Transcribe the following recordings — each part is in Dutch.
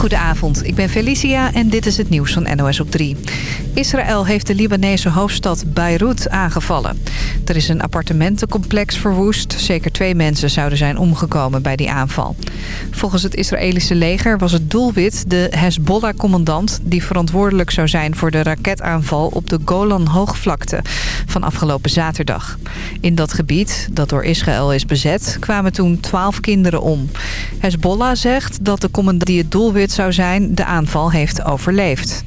Goedenavond, ik ben Felicia en dit is het nieuws van NOS op 3. Israël heeft de Libanese hoofdstad Beirut aangevallen. Er is een appartementencomplex verwoest. Zeker twee mensen zouden zijn omgekomen bij die aanval. Volgens het Israëlische leger was het doelwit de Hezbollah-commandant... die verantwoordelijk zou zijn voor de raketaanval op de Golan-hoogvlakte van afgelopen zaterdag. In dat gebied, dat door Israël is bezet, kwamen toen twaalf kinderen om. Hezbollah zegt dat de commandant die het doelwit zou zijn, de aanval heeft overleefd.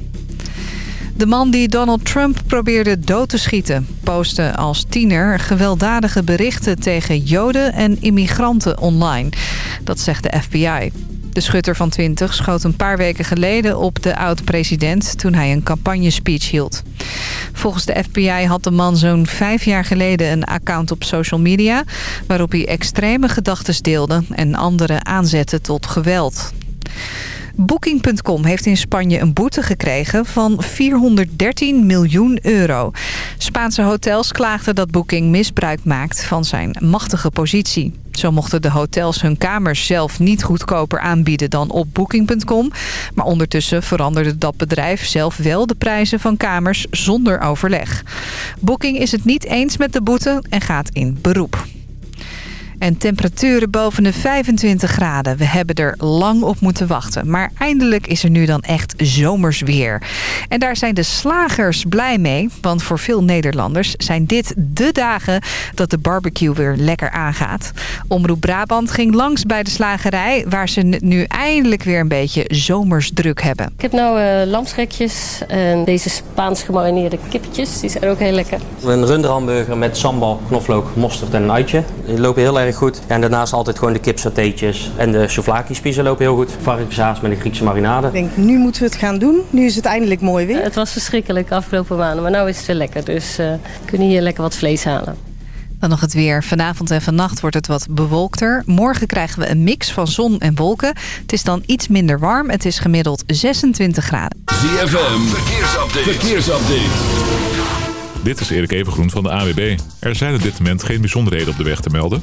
De man die Donald Trump probeerde dood te schieten... postte als tiener gewelddadige berichten tegen joden en immigranten online. Dat zegt de FBI. De schutter van 20 schoot een paar weken geleden op de oud-president... toen hij een campagnespeech hield. Volgens de FBI had de man zo'n vijf jaar geleden een account op social media... waarop hij extreme gedachten deelde en anderen aanzette tot geweld. Booking.com heeft in Spanje een boete gekregen van 413 miljoen euro. Spaanse hotels klaagden dat Booking misbruik maakt van zijn machtige positie. Zo mochten de hotels hun kamers zelf niet goedkoper aanbieden dan op Booking.com. Maar ondertussen veranderde dat bedrijf zelf wel de prijzen van kamers zonder overleg. Booking is het niet eens met de boete en gaat in beroep. En temperaturen boven de 25 graden. We hebben er lang op moeten wachten. Maar eindelijk is er nu dan echt zomers weer. En daar zijn de slagers blij mee. Want voor veel Nederlanders zijn dit de dagen dat de barbecue weer lekker aangaat. Omroep Brabant ging langs bij de slagerij... waar ze nu eindelijk weer een beetje zomers druk hebben. Ik heb nu uh, lamsrekjes en deze Spaans gemarineerde kippetjes. Die zijn ook heel lekker. Een runderhamburger met sambal, knoflook, mosterd en een uitje. Die lopen heel erg goed. Ja, en daarnaast altijd gewoon de kipsatéetjes en de souvlaki spiezen lopen heel goed. Varkenshaas met een Griekse marinade. Ik denk, nu moeten we het gaan doen. Nu is het eindelijk mooi weer. het was verschrikkelijk afgelopen maanden, maar nu is het weer lekker. Dus uh, we kunnen hier lekker wat vlees halen. Dan nog het weer. Vanavond en vannacht wordt het wat bewolkter. Morgen krijgen we een mix van zon en wolken. Het is dan iets minder warm. Het is gemiddeld 26 graden. ZFM, verkeersupdate. verkeersupdate. Dit is Erik Evengroen van de AWB. Er zijn op dit moment geen bijzonderheden op de weg te melden.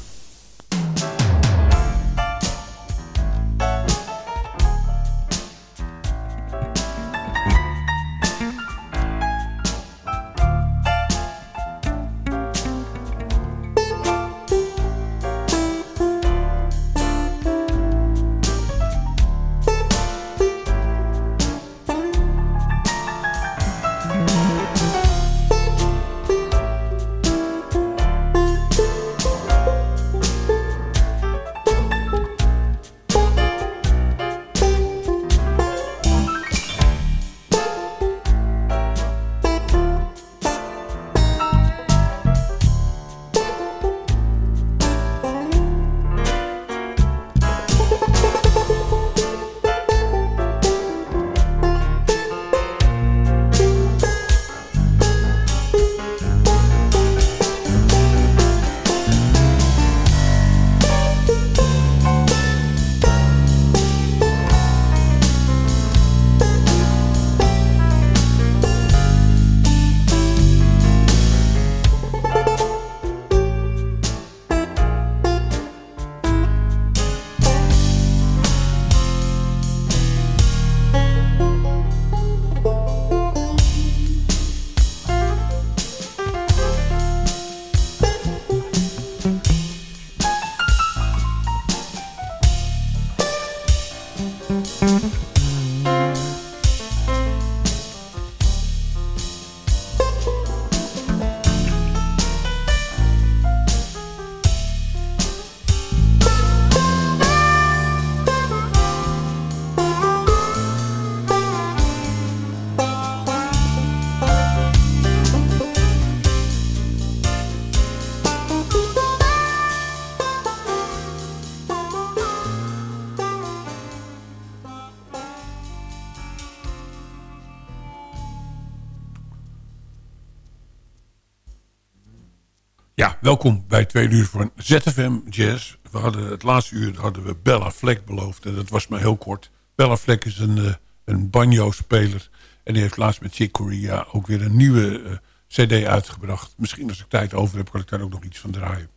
Welkom bij twee uur van ZFM Jazz. We hadden het laatste uur hadden we Bella Fleck beloofd en dat was maar heel kort. Bella Fleck is een, uh, een banjo-speler. En die heeft laatst met Chick Corea ook weer een nieuwe uh, cd uitgebracht. Misschien als ik tijd over heb, kan ik daar ook nog iets van draaien.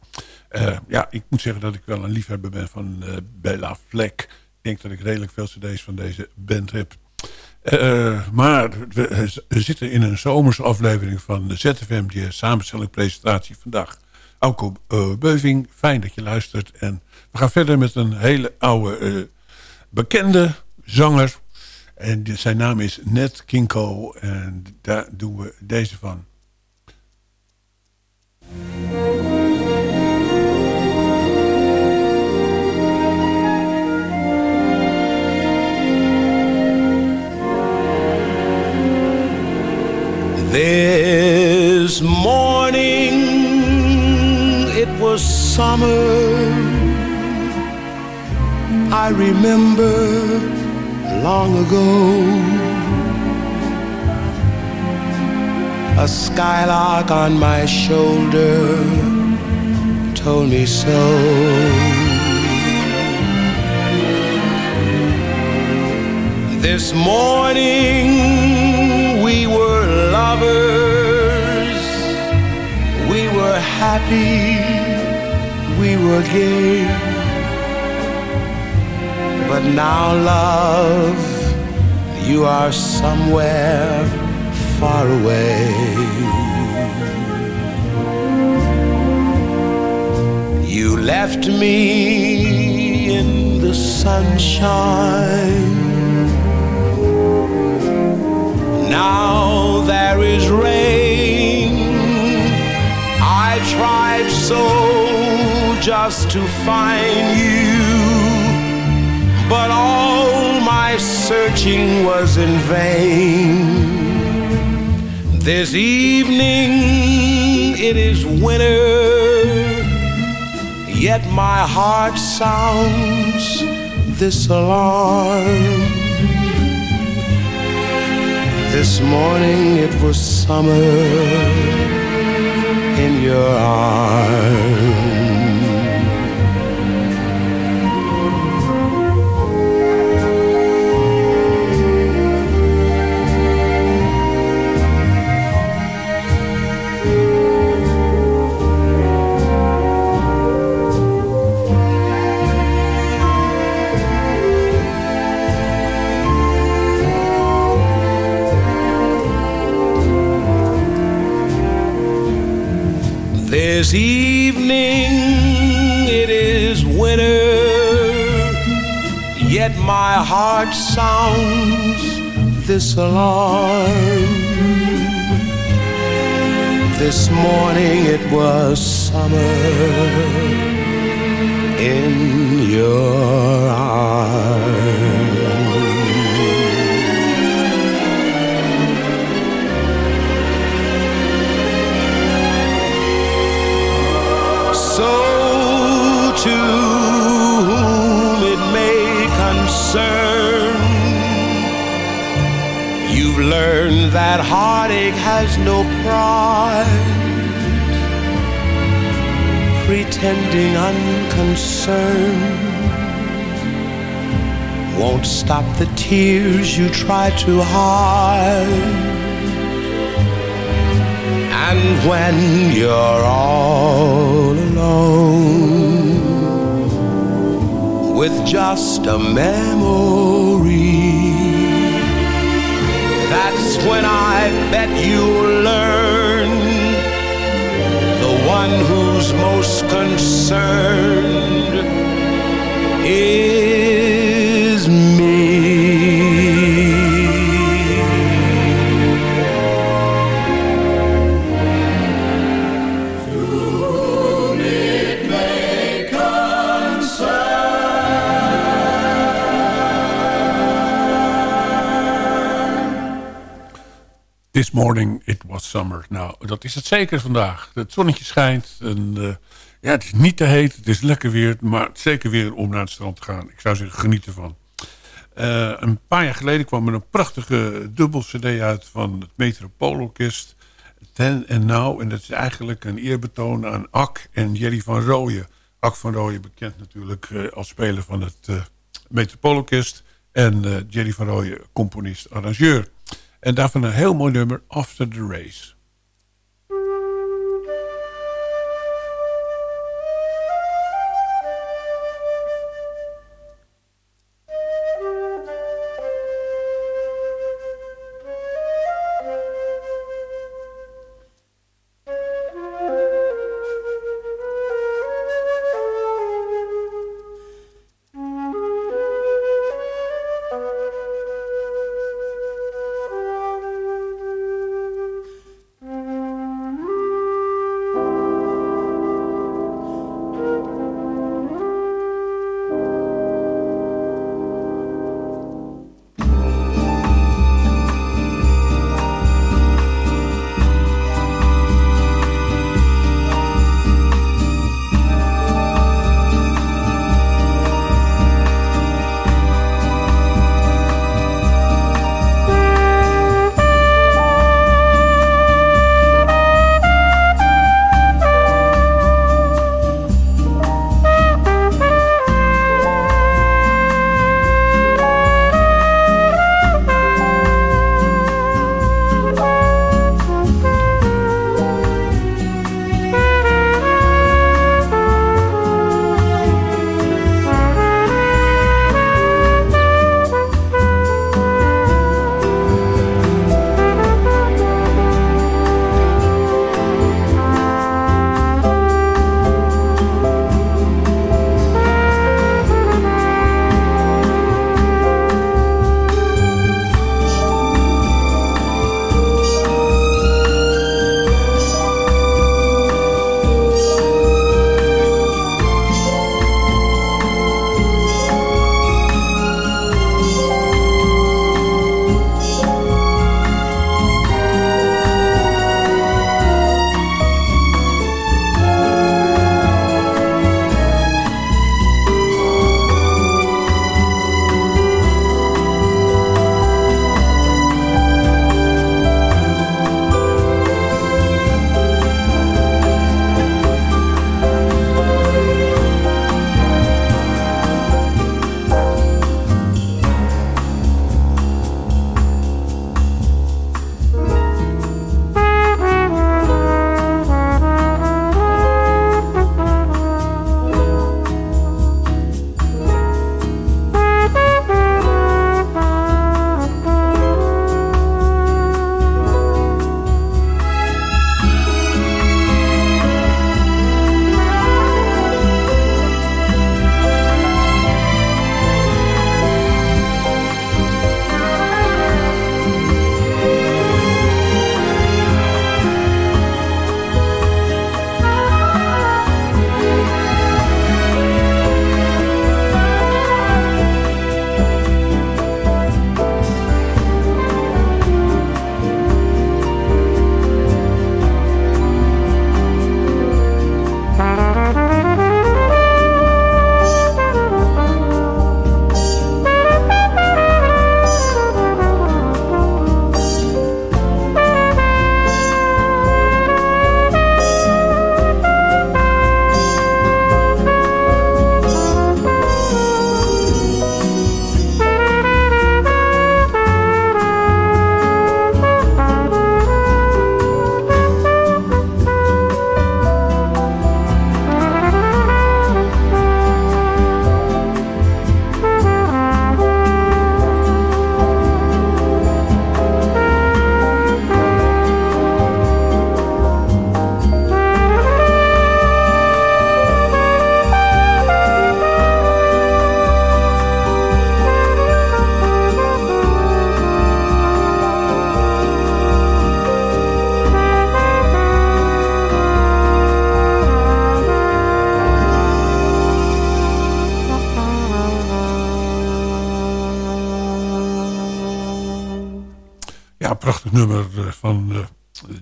Uh, ja, ik moet zeggen dat ik wel een liefhebber ben van Bella Fleck. Ik denk dat ik redelijk veel cd's van deze band heb. Maar we, zitten in een zomerse aflevering van de ZFM Jazz samenstelling presentatie vandaag. Auko uh, Beuving, fijn dat je luistert. En we gaan verder met een hele oude uh, bekende zanger. En zijn naam is Ned Kinko en daar doen we deze van. Remember long ago. A skylark on my shoulder told me so. This morning we were lovers. We were happy. We were gay. But now, love, you are somewhere far away. You left me in the sunshine. Now there is rain. I tried so just to find you, but all my searching was in vain. This evening it is winter, yet my heart sounds this alarm. This morning it was summer in your arms. Heart sounds this alarm. This morning it was summer in your that heartache has no pride. Pretending unconcerned won't stop the tears you try to hide. And when you're all alone with just a memory, when I bet you'll learn. The one who's most concerned is morning it was summer. Nou, dat is het zeker vandaag. Het zonnetje schijnt. En, uh, ja, het is niet te heet. Het is lekker weer. Maar zeker weer om naar het strand te gaan. Ik zou zeggen, geniet ervan. Uh, een paar jaar geleden kwam er een prachtige dubbel cd uit... van het Metropoolorkest. Ten and Now. En dat is eigenlijk een eerbetoon aan Ak en Jerry van Rooyen. Ak van Rooyen bekend natuurlijk uh, als speler van het Metropoolorkest. En Jerry van Rooyen, componist, arrangeur. En daarvan een heel mooi nummer, After the Race.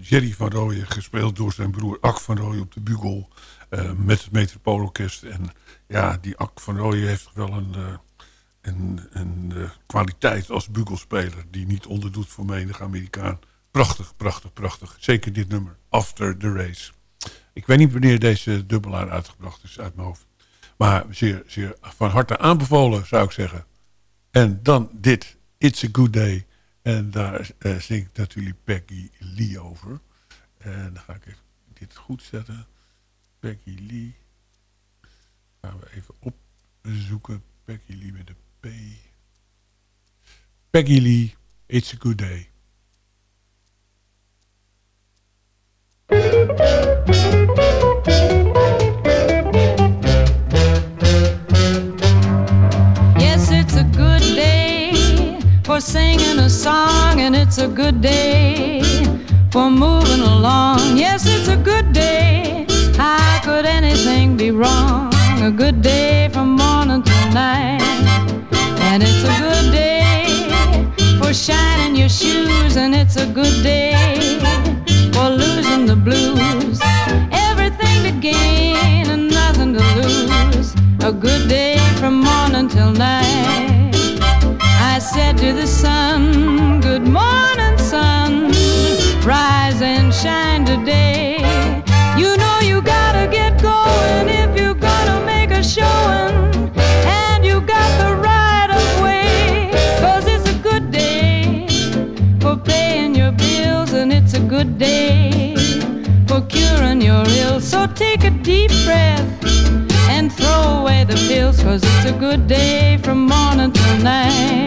Jerry van Rooyen, gespeeld door zijn broer Ak van Rooyen op de bugel uh, met het Metropoolorkest. En ja, die Ak van Rooyen heeft wel een, een, een kwaliteit als bugelspeler die niet onderdoet voor menig Amerikaan. Prachtig, prachtig, prachtig. Zeker dit nummer, After the Race. Ik weet niet wanneer deze dubbelaar uitgebracht is uit mijn hoofd. Maar zeer, zeer van harte aanbevolen, zou ik zeggen. En dan dit, It's a Good Day. En daar uh, zingt natuurlijk Peggy Lee over. En dan ga ik even dit goed zetten. Peggy Lee. Gaan we even opzoeken. Peggy Lee met een P. Peggy Lee, It's a Good Day. For singing a song, and it's a good day for moving along. Yes, it's a good day. How could anything be wrong? A good day from morning till night. And it's a good day for shining your shoes, and it's a good day for losing the blues. Everything to gain and nothing to lose. A good day from morning till night. Said to the sun, Good morning, sun. Rise and shine today. You know you gotta get going if you're gonna make a showing. And you got the right of way. Cause it's a good day for paying your bills, and it's a good day for curing your ills. So take a deep breath and throw away the pills, cause it's a good day from morning till night.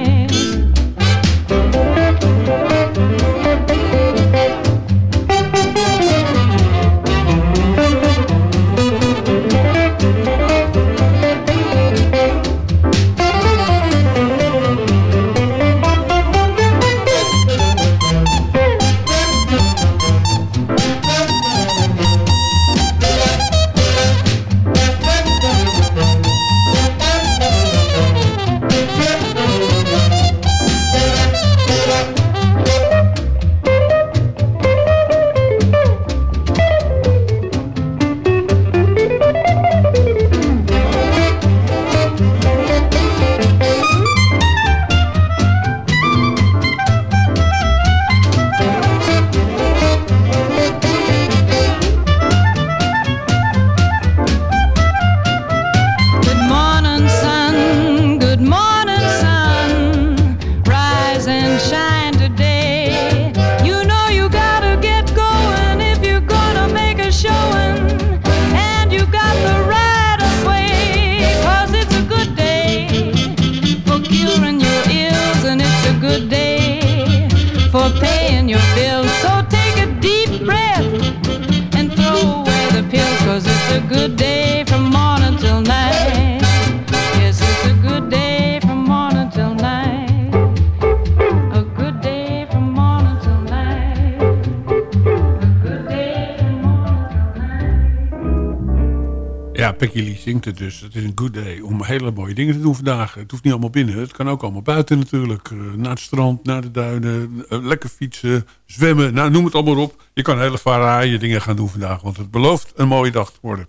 Dingen te doen vandaag. Het hoeft niet allemaal binnen. Het kan ook allemaal buiten natuurlijk. Eh, Naar het strand, naar de duinen. eh, Lekker fietsen, zwemmen. Nou, noem het allemaal op. Je kan hele fraaie dingen gaan doen vandaag. Want het belooft een mooie dag te worden.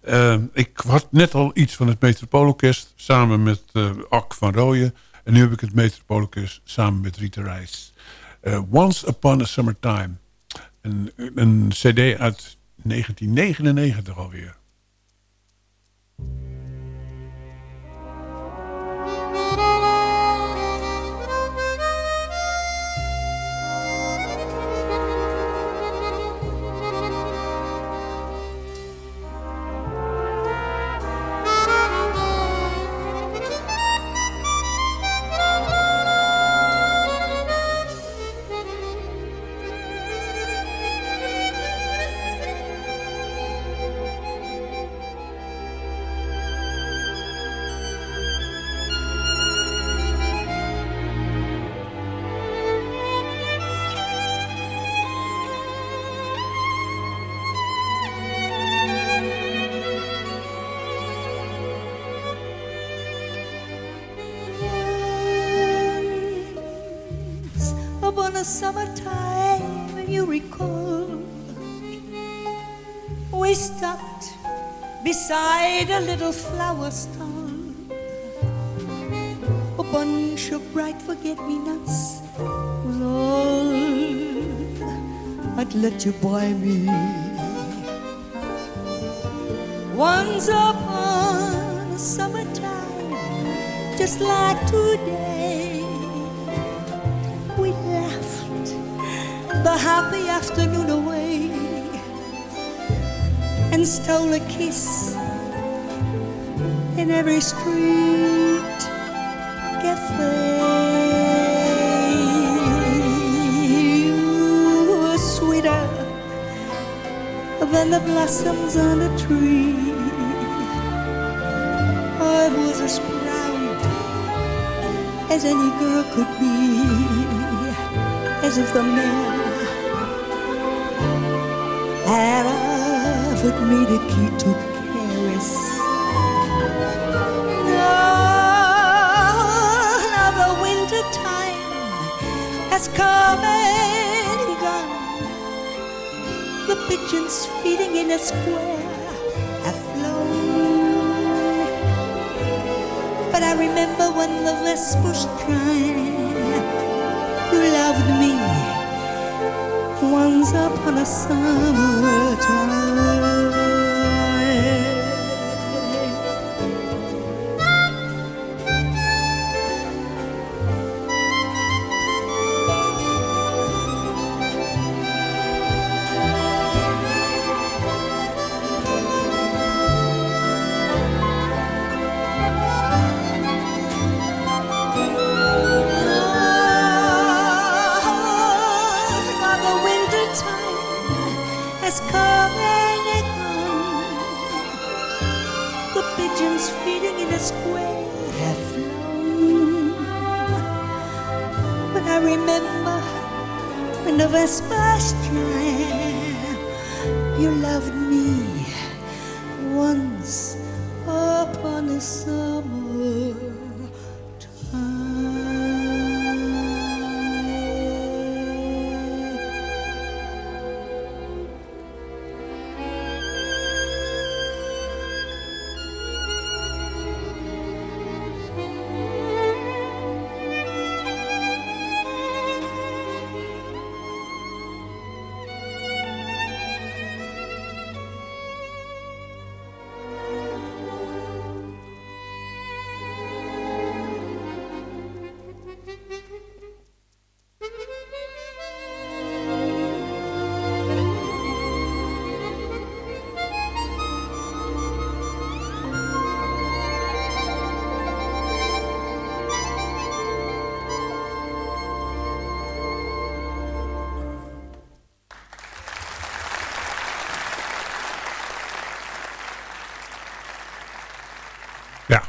Eh, ik had net al iets van het Metropoolorkest samen met eh Ak van Rooyen. En nu heb ik het Metropoolorkest samen met Rita Reis. Once Upon a Summertime. Een, een cd uit 1999 alweer. A summertime, you recall, we stopped beside a little flower stall. A bunch of bright forget-me-nots was all I'd let you buy me. Once upon a summertime, just like today. Stole a kiss in every street cafe. You were sweeter than the blossoms on a tree. I was as proud as any girl could be, as if the man offered me to Paris. Now the winter time has come and gone. The pigeons feeding in a square have flown. But I remember when the vespers chimed, you loved me once upon a summer time.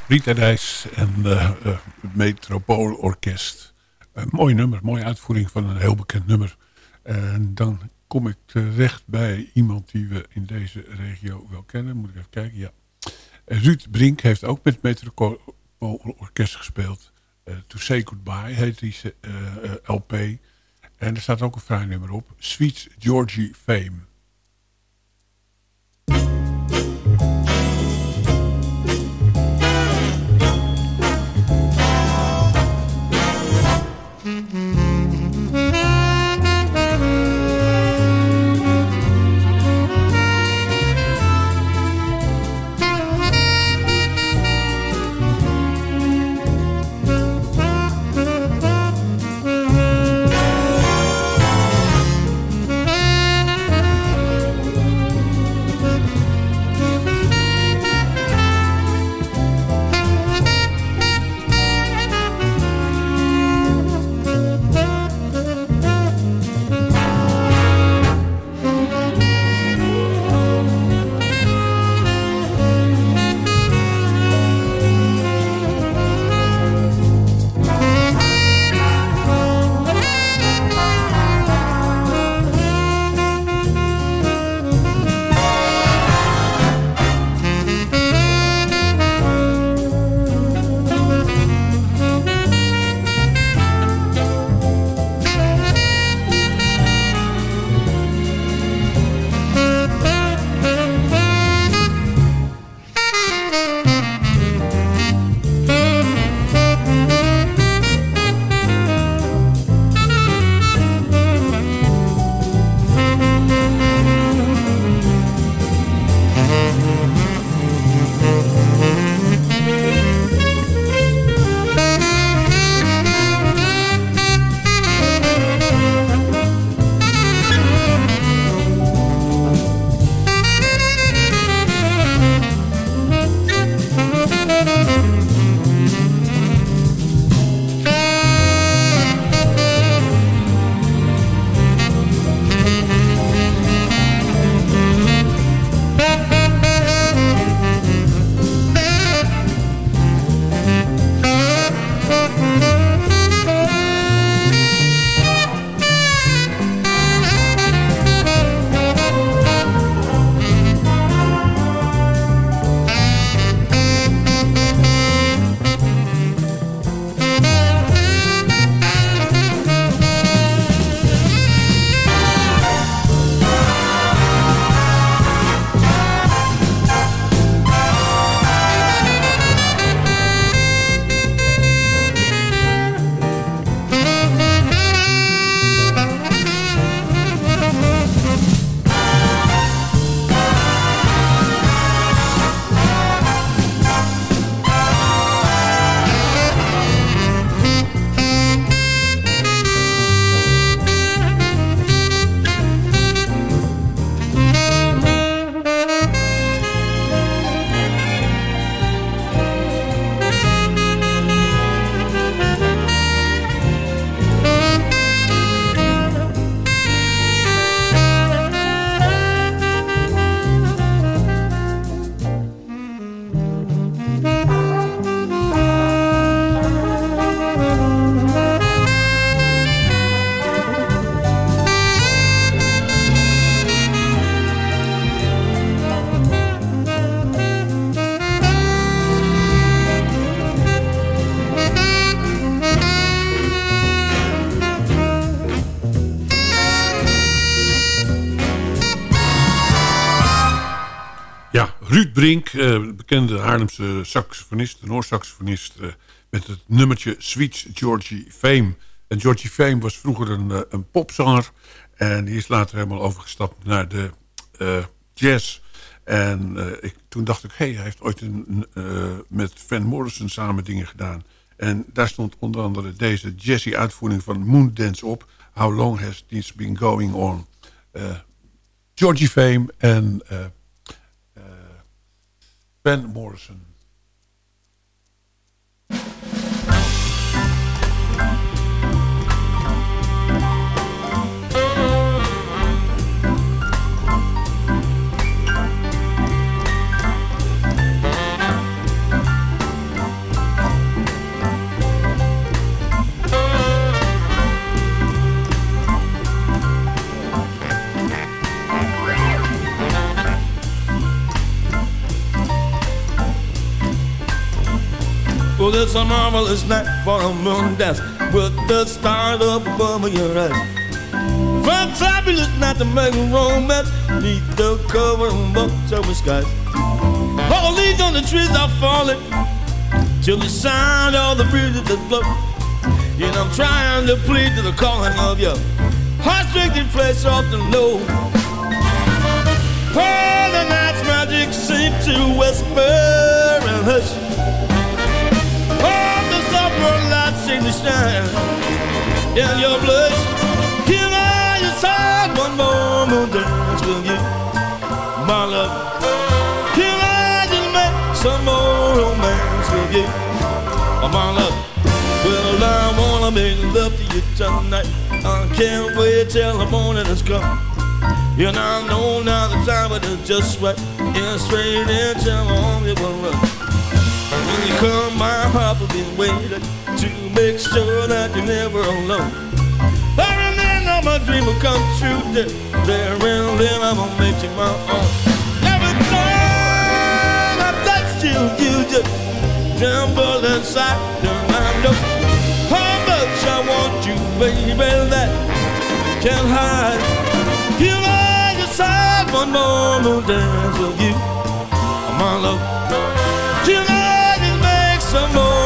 Rita Reis en eh, het Metropoolorkest. Een mooi nummer, mooie uitvoering van een heel bekend nummer. En dan kom ik terecht bij iemand die we in deze regio wel kennen. Moet ik even kijken, ja. Ruud Brink heeft ook met Metropoolorkest gespeeld. Eh, to Say Goodbye heet die eh, LP. En er staat ook een fraai nummer op. Sweet Georgie Fame. Bekende Haarlemse saxofonist, Noor-saxofonist... eh, met het nummertje Sweet Georgie Fame. En Georgie Fame was vroeger een, eh, een popzanger... en die is later helemaal overgestapt naar de eh, jazz... En ik, toen dacht ik, hey, hij heeft ooit een, met Van Morrison samen dingen gedaan. En daar stond onder andere deze jazzy uitvoering van Moondance op. How long has this been going on? Georgie Fame en Ben Morrison. Well, it's a marvelous night for a moon dance with the stars above your eyes. From fabulous night to make romance neath the cover of summer skies. All the leaves on the trees are falling till the sound of the breezes that blow. And I'm trying to plead to the calling of your heart-stricken flesh soft the low. All the night's magic seems to whisper and hush. To in your blush. Can I have one more moon dance with you, my love? Can I just make some more romance with you, oh, my love? Well, I wanna make love to you tonight. I can't wait till the morning has come. And I know now the time is just right. And straight into my arms it will run. When you come, my heart will be waiting to make sure that you're never alone. I remember my dream will come true. There and then I'm gonna make you my own. Every time I touch you, you just tremble inside. And I know how much I want you, baby. That can't hide. You I decide one more moon dance with you, my love some more.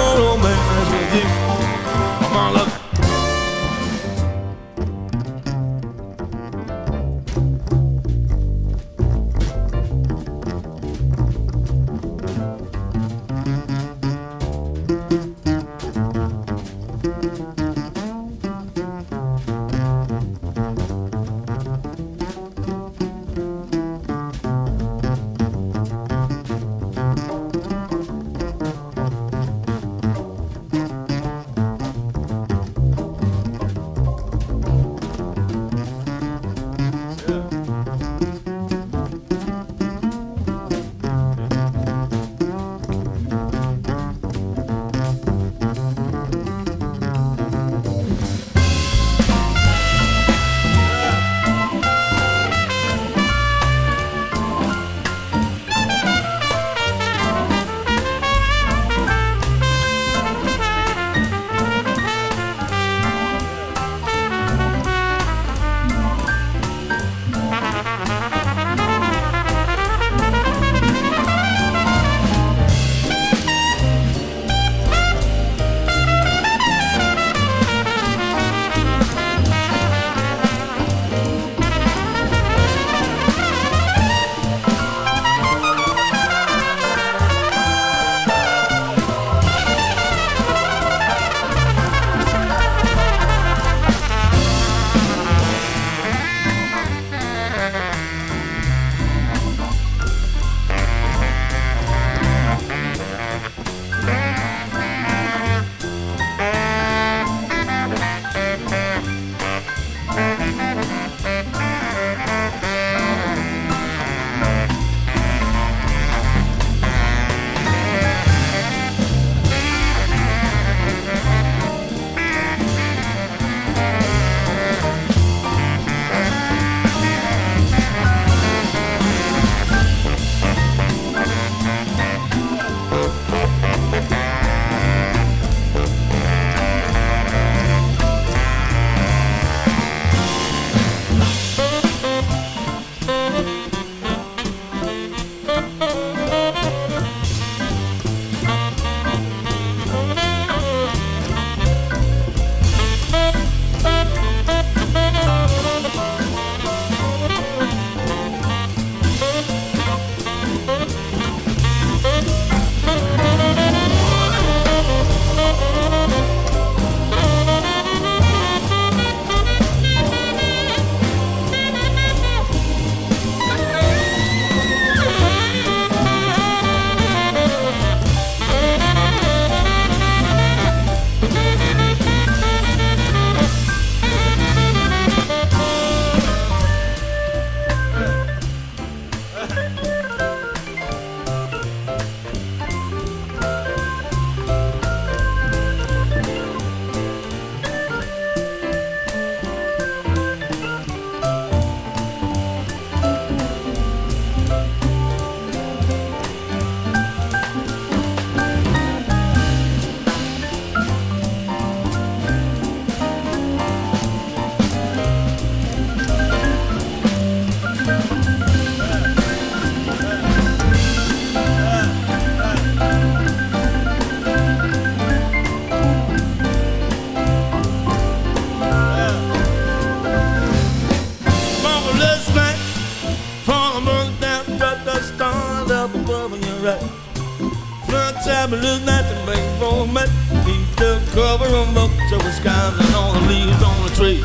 The skies and all the leaves on the tree.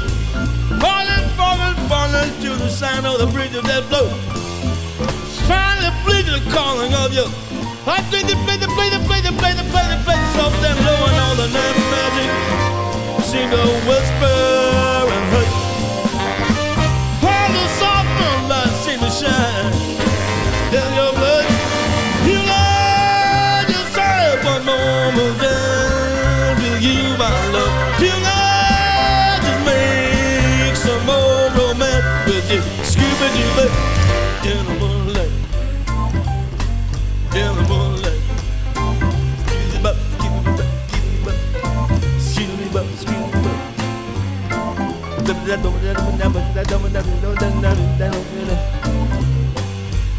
Falling, falling, falling to the sound of the bridges that. Trying to plead the calling of you. I play the play the play the play the play the play the play and low and all the nice magic seem to whisper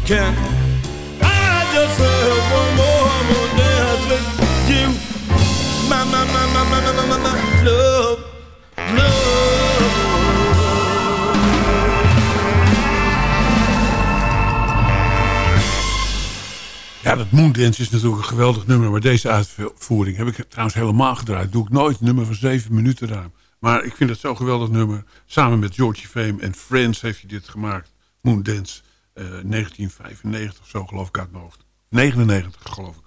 Can I just have one more, more with you? My, my, my, my, my, my, my love, love. Ja, dat Moondance is natuurlijk een geweldig nummer. Maar deze uitvoering heb ik trouwens helemaal gedraaid. Doe ik nooit een nummer van zeven minuten ruim. Maar ik vind het zo'n geweldig nummer. Samen met Georgie Fame en Friends heeft hij dit gemaakt. Moondance. eh 1995 zo geloof ik uit mijn hoofd. 99 geloof ik.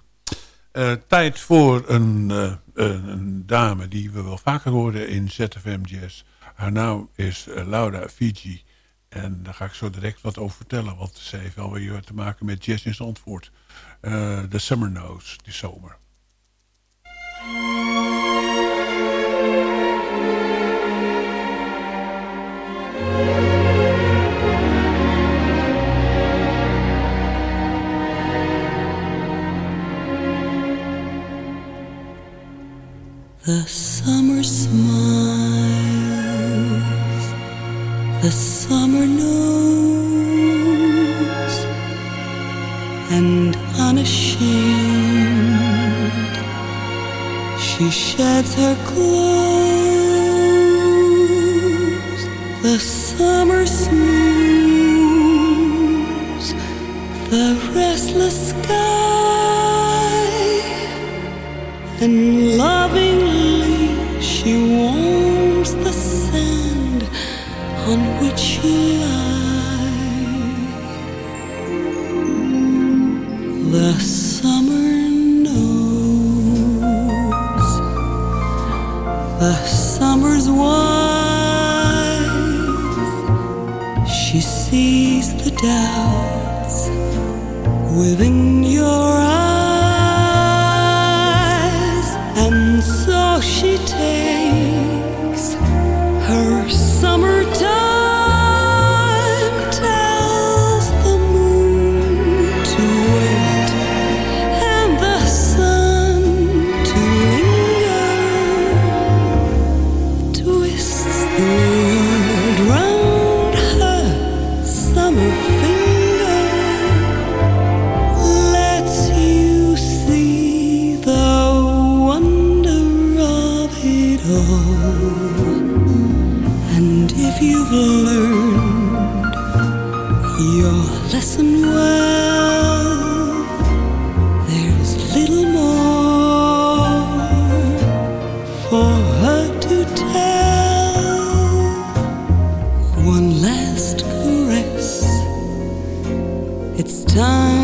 Eh, tijd voor een, eh, een, een dame die we wel vaker horen in ZFM Jazz. Haar naam is eh, Laura Fiji. En daar ga ik zo direct wat over vertellen. Want ze heeft wel weer te maken met jazz in Zandvoort. Eh de Summer Nose, de zomer. The summer smiles, the summer knows, and unashamed she sheds her clothes. The summer smooths the restless sky time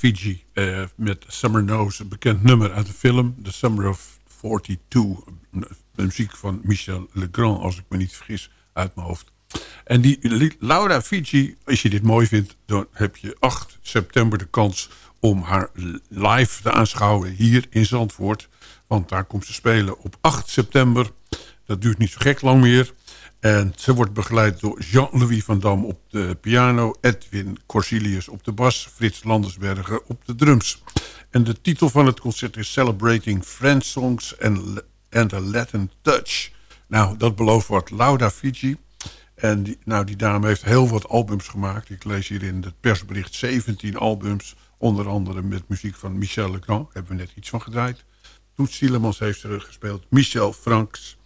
Fiji eh, met Summer Nose, een bekend nummer uit de film The Summer of 42. De muziek van Michel Legrand, als ik me niet vergis, uit mijn hoofd. En die Laura Fiji, als je dit mooi vindt, dan heb je 8 september de kans om haar live te aanschouwen hier in Zandvoort. Want daar komt ze spelen op 8 september. Dat duurt niet zo gek lang meer. En ze wordt begeleid door Jean-Louis van Dam op de piano... Edwin Corsilius op de bas, Frits Landersberger op de drums. En de titel van het concert is Celebrating French Songs and, and a Latin Touch. Nou, dat belooft wat. Lauda Fiji. En die, nou, die dame heeft heel wat albums gemaakt. Ik lees hier in het persbericht 17 albums. Onder andere met muziek van Michel Legrand. Daar hebben we net iets van gedraaid. Toets Tielemans heeft er gespeeld. Michel Franks.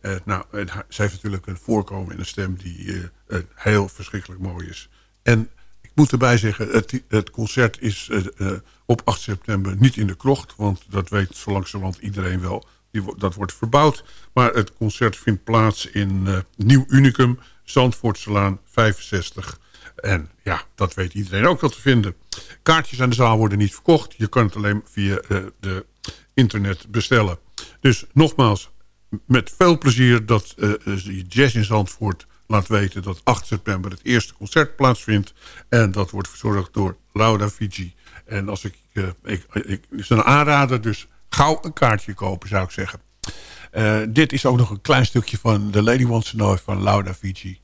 Eh, nou, zij heeft natuurlijk een voorkomen en een stem die eh, heel verschrikkelijk mooi is. En ik moet erbij zeggen, het, het concert is eh, op 8 september niet in de krocht. Want dat weet zo langzamerhand iedereen wel. Die, dat wordt verbouwd. Maar het concert vindt plaats in Nieuw Unicum, Zandvoortselaan 65. En ja, dat weet iedereen ook wel te vinden. Kaartjes aan de zaal worden niet verkocht. Je kan het alleen via eh, de internet bestellen. Dus nogmaals, met veel plezier dat eh, eh, Jazz in Zandvoort laat weten... dat 8 september het eerste concert plaatsvindt. En dat wordt verzorgd door Laura Fiji. En als ik, eh, ik, ik, is een aanrader, dus gauw een kaartje kopen, zou ik zeggen. Dit is ook nog een klein stukje van The Lady Wants to Know van Laura Fiji.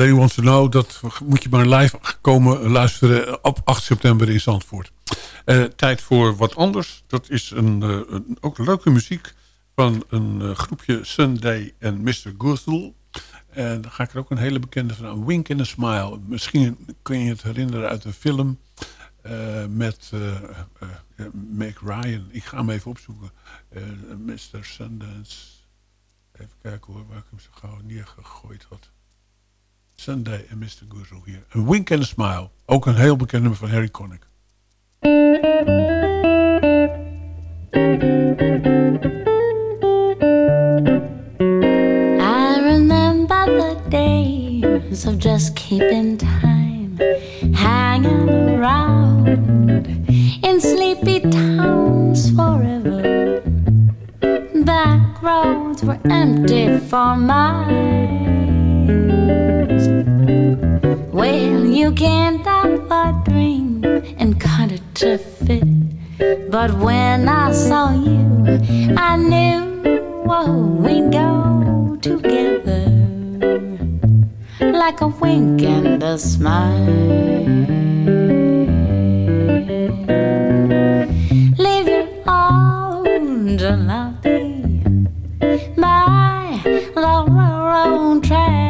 Lady Wants to dat moet je maar live komen luisteren op 8 september in Zandvoort. Eh, tijd voor wat anders. Dat is een, eh, ook leuke muziek van een eh, groepje Sunday en Mr. Gothel. En dan ga ik er ook een hele bekende van, een Wink and a Smile. Misschien kun je het herinneren uit een film met Meg Ryan. Ik ga hem even opzoeken. Mr. Sundance. Even kijken hoor, waar ik hem zo gauw neergegooid had. Sunday en Mr. Goozle hier. Een Wink and a Smile. Ook een heel bekend nummer van Harry Connick. I remember the days of just keeping time, hanging around in sleepy towns forever. Back roads were empty for miles. Well, you can't help but dream and it to fit. But when I saw you, I knew oh, we'd go together like a wink and a smile. Leave your arms and I'll be by the railroad track.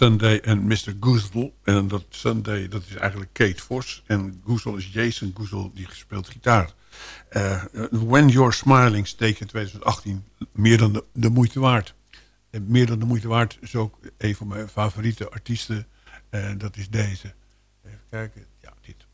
Sunday en Mr. Goozle. En dat Sunday, dat is eigenlijk Kate Vos. En Goozle is Jason Goozle, die speelt gitaar. Eh, When You're Smiling steek in 2018 meer dan de, moeite waard. En meer dan de moeite waard is ook een van mijn favoriete artiesten. En dat is deze. Even kijken. Ja, dit.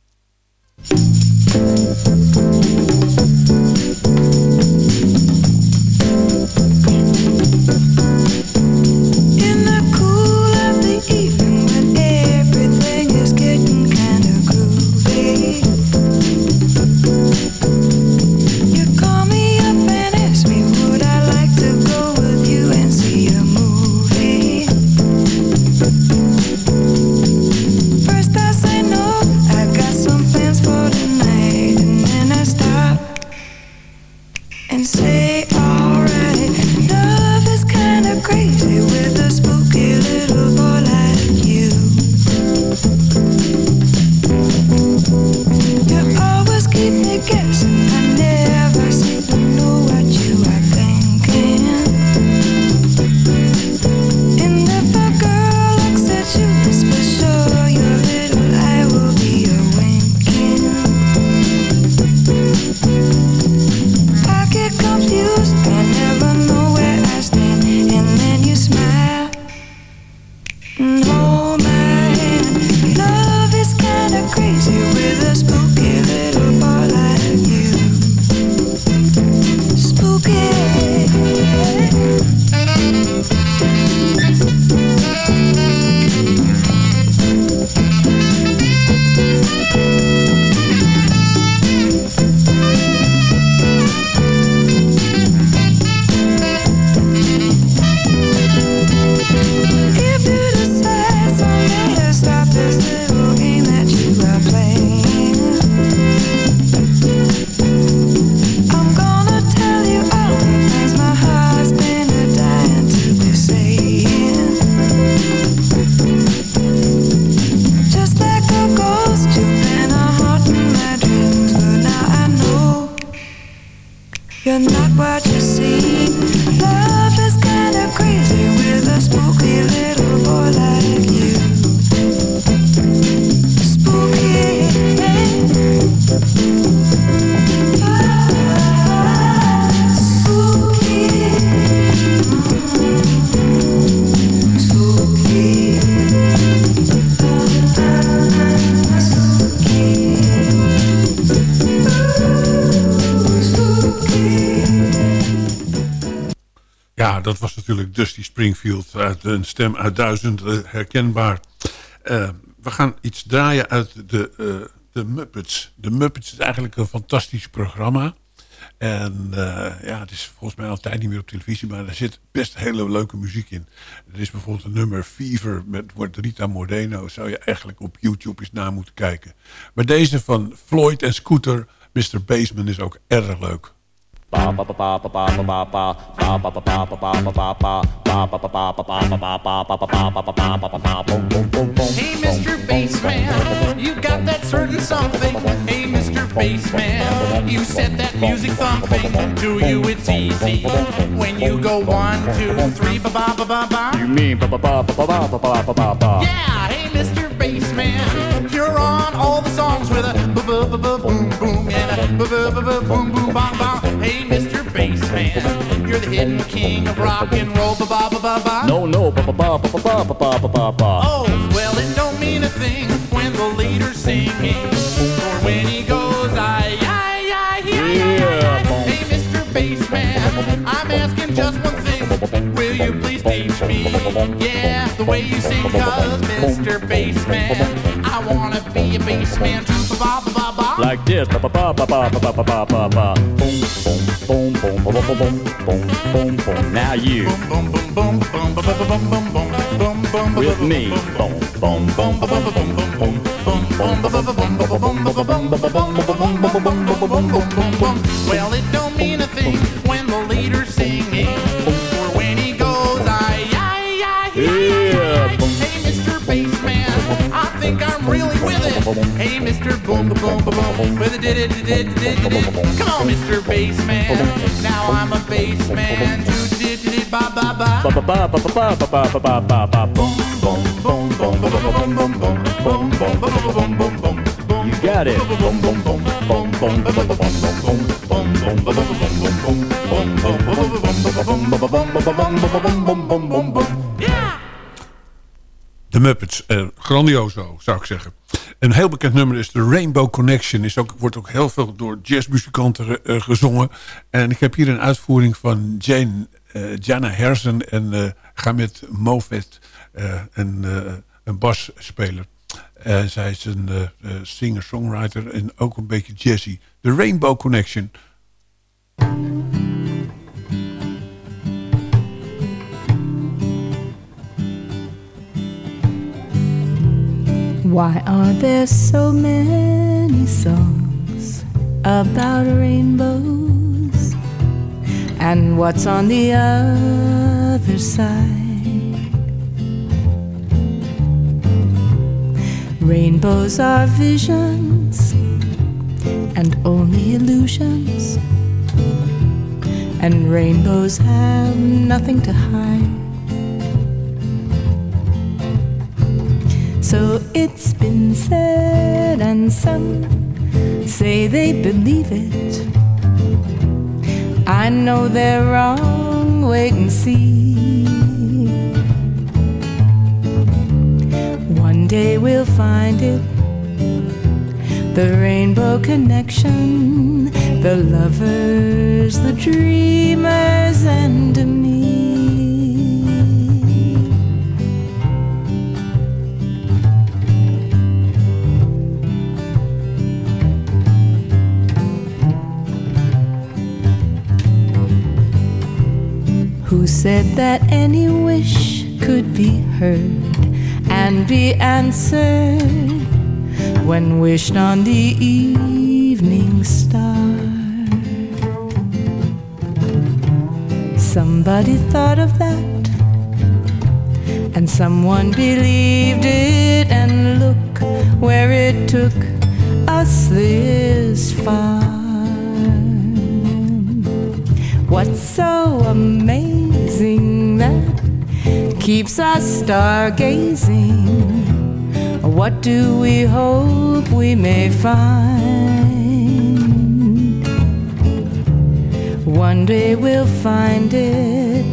Uit een stem uit duizend, eh, herkenbaar. Eh, we gaan iets draaien uit de, eh, de Muppets. De Muppets is eigenlijk een fantastisch programma. En ja, het is volgens mij al een tijd niet meer op televisie... maar er zit best hele leuke muziek in. Er is bijvoorbeeld een nummer Fever met Rita Moreno. Zou je eigenlijk op YouTube eens naar moeten kijken. Maar deze van Floyd en Scooter, Mr. Baseman, is ook erg leuk. Hey, Mr. Bassman, you got that certain something. Hey, Mr. Bassman, you set that music thumping. To you, it's easy. When you go one, two, three, ba ba ba ba ba. You mean ba ba ba ba ba ba ba ba ba ba ba? Yeah, hey, Mr. Bassman, you're on all the songs with a boom boom bong bong. Hey, Mr. Bassman, you're the hidden king of rock and roll. Ba ba ba ba ba. No, no, ba ba ba ba ba ba ba ba ba ba. Oh, well, it don't mean a thing when the leader's singing. Or when he goes, I, I, I, Yeah. Hey, Mr. Bassman, I'm asking just one thing. Will you please teach me? Yeah, the way you sing, cause Mr. Bassman, I wanna be a bassman too. Ba ba ba ba. Like this. Ba ba ba ba ba ba ba ba ba ba. Boom boom boom boom boom boom boom boom boom. Now you. Boom boom boom boom boom boom boom boom boom boom boom With me. Boom boom boom boom boom boom boom boom. Well, it don't mean a thing Hey, Mr. Boom, boom, boom, boom, with it, did it, did it, did it, it. Come on, Mr. Bassman, now I'm a bassman. Do, did, did, ba, ba, ba. Ba ba ba ba ba ba ba ba ba ba ba. Boom boom boom boom boom boom boom boom boom boom boom boom boom. You got it. Boom boom boom boom boom boom boom boom boom boom boom. De Muppets, eh, grandioso zou ik zeggen. Een heel bekend nummer is de Rainbow Connection. Is ook, wordt ook heel veel door jazzmuzikanten eh, gezongen. En ik heb hier een uitvoering van Jane, eh, Jana Harrison en eh Gamet Movet, eh, een, eh, een basspeler. Eh, zij is een eh, eh, singer-songwriter en ook een beetje jazzy. De Rainbow Connection. Why are there so many songs about rainbows? And what's on the other side? Rainbows are visions and only illusions. And rainbows have nothing to hide. So it's been said, and some say they believe it. I know they're wrong, wait and see. One day we'll find it the rainbow connection, the lovers, the dreamers, and me. Who said that any wish could be heard and be answered when wished on the evening star? Somebody thought of that, and someone believed it, and look where it took us this far. What's so amazing that keeps us stargazing? What do we hope we may find? One day we'll find it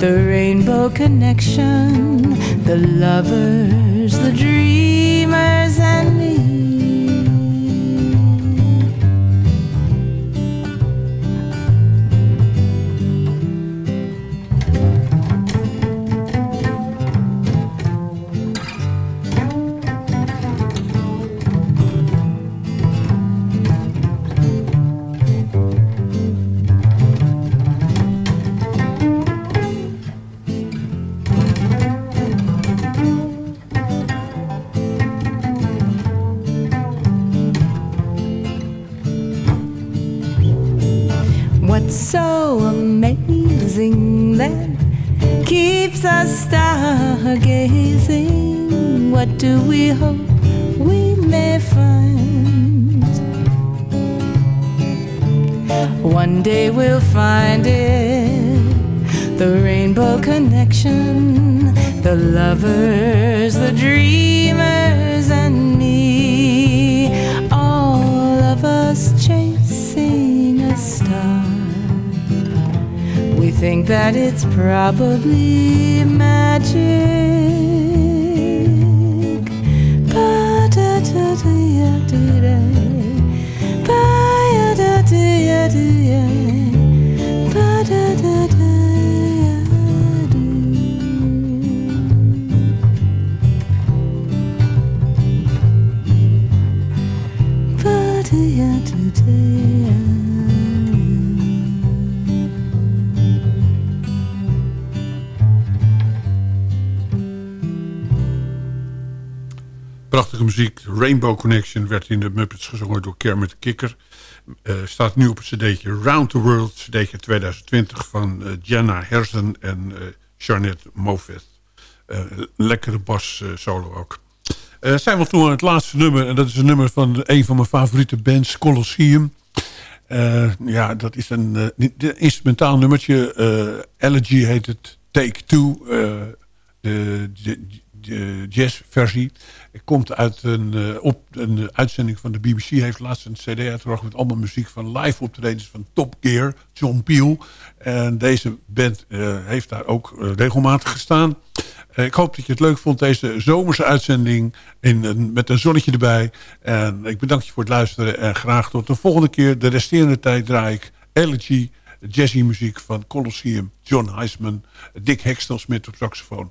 the rainbow connection, the lovers, the dreamers, and me. do we hope we may find? One day we'll find it the rainbow connection, the lovers, the dreamers, and me. All of us chasing a star. We think that it's probably magic. Rainbow Connection werd in de Muppets gezongen door Kermit de Kikker. Eh, staat nu op het cd'tje Round the World, cd'tje 2020 van eh, Jenna Herzen en uh, Charnette Moffat. lekkere bas solo ook. zijn we toe aan het laatste nummer. En dat is een nummer van een van mijn favoriete bands, Colosseum. ja, dat is een instrumentaal nummertje. Elegy heet het. Take Two. de de jazzversie. Komt uit een, uh, op, een uitzending van de BBC. Heeft laatst een cd uitgebracht met allemaal muziek van live optredens van Top Gear. John Peel. En deze band uh, heeft daar ook regelmatig gestaan. ik hoop dat je het leuk vond, deze zomerse uitzending. In met een zonnetje erbij. En ik bedank je voor het luisteren. En graag tot de volgende keer. De resterende tijd draai ik Elegy, jazzy muziek van Colosseum, John Heisman, Dick Hextelsmith op saxofoon.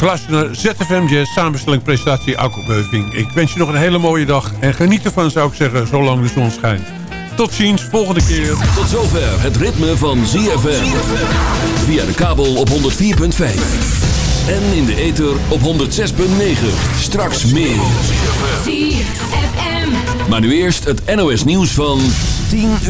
geluisterd naar ZFM Jazz, samenstelling, presentatie, Alko Beuving. Ik wens je nog een hele mooie dag en geniet ervan zou ik zeggen, zolang de zon schijnt. Tot ziens, volgende keer. Tot zover het ritme van ZFM. Via de kabel op 104.5. En in de ether op 106.9. Straks meer. Maar nu eerst het NOS nieuws van 10 uur.